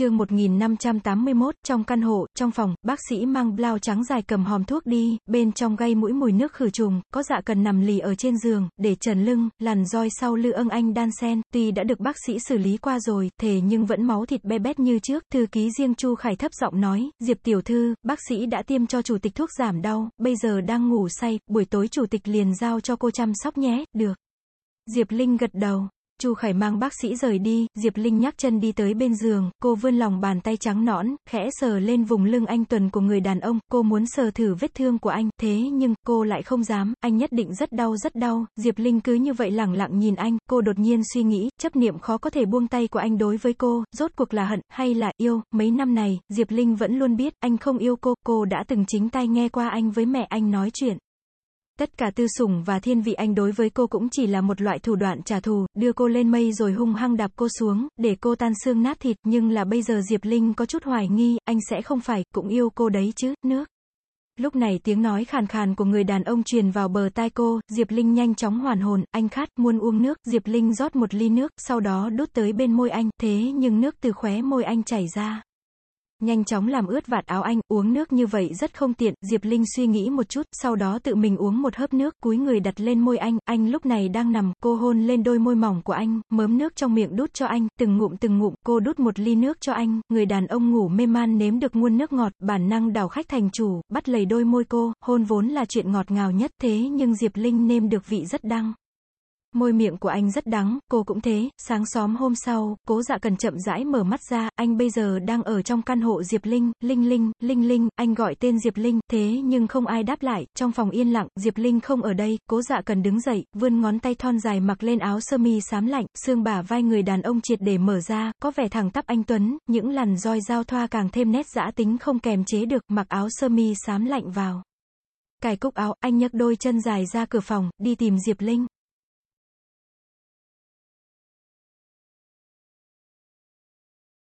chương 1581, trong căn hộ, trong phòng, bác sĩ mang blau trắng dài cầm hòm thuốc đi, bên trong gây mũi mùi nước khử trùng, có dạ cần nằm lì ở trên giường, để trần lưng, làn roi sau lư âng anh đan sen, tuy đã được bác sĩ xử lý qua rồi, thế nhưng vẫn máu thịt be bét như trước, thư ký riêng Chu Khải thấp giọng nói, Diệp tiểu thư, bác sĩ đã tiêm cho chủ tịch thuốc giảm đau, bây giờ đang ngủ say, buổi tối chủ tịch liền giao cho cô chăm sóc nhé, được. Diệp Linh gật đầu. Chu Khải mang bác sĩ rời đi, Diệp Linh nhắc chân đi tới bên giường, cô vươn lòng bàn tay trắng nõn, khẽ sờ lên vùng lưng anh Tuần của người đàn ông, cô muốn sờ thử vết thương của anh, thế nhưng, cô lại không dám, anh nhất định rất đau rất đau, Diệp Linh cứ như vậy lẳng lặng nhìn anh, cô đột nhiên suy nghĩ, chấp niệm khó có thể buông tay của anh đối với cô, rốt cuộc là hận, hay là yêu, mấy năm này, Diệp Linh vẫn luôn biết, anh không yêu cô, cô đã từng chính tay nghe qua anh với mẹ anh nói chuyện. Tất cả tư sủng và thiên vị anh đối với cô cũng chỉ là một loại thủ đoạn trả thù, đưa cô lên mây rồi hung hăng đạp cô xuống, để cô tan xương nát thịt, nhưng là bây giờ Diệp Linh có chút hoài nghi, anh sẽ không phải, cũng yêu cô đấy chứ, nước. Lúc này tiếng nói khàn khàn của người đàn ông truyền vào bờ tai cô, Diệp Linh nhanh chóng hoàn hồn, anh khát, muốn uống nước, Diệp Linh rót một ly nước, sau đó đút tới bên môi anh, thế nhưng nước từ khóe môi anh chảy ra. Nhanh chóng làm ướt vạt áo anh, uống nước như vậy rất không tiện, Diệp Linh suy nghĩ một chút, sau đó tự mình uống một hớp nước, cúi người đặt lên môi anh, anh lúc này đang nằm, cô hôn lên đôi môi mỏng của anh, mớm nước trong miệng đút cho anh, từng ngụm từng ngụm, cô đút một ly nước cho anh, người đàn ông ngủ mê man nếm được nguồn nước ngọt, bản năng đảo khách thành chủ, bắt lầy đôi môi cô, hôn vốn là chuyện ngọt ngào nhất, thế nhưng Diệp Linh nêm được vị rất đăng. Môi miệng của anh rất đắng, cô cũng thế, sáng xóm hôm sau, cố dạ cần chậm rãi mở mắt ra, anh bây giờ đang ở trong căn hộ Diệp Linh, Linh Linh, Linh Linh, anh gọi tên Diệp Linh, thế nhưng không ai đáp lại, trong phòng yên lặng, Diệp Linh không ở đây, cố dạ cần đứng dậy, vươn ngón tay thon dài mặc lên áo sơ mi xám lạnh, xương bả vai người đàn ông triệt để mở ra, có vẻ thẳng tắp anh Tuấn, những làn roi giao thoa càng thêm nét dã tính không kèm chế được, mặc áo sơ mi xám lạnh vào. Cài cúc áo, anh nhấc đôi chân dài ra cửa phòng, đi tìm Diệp Linh.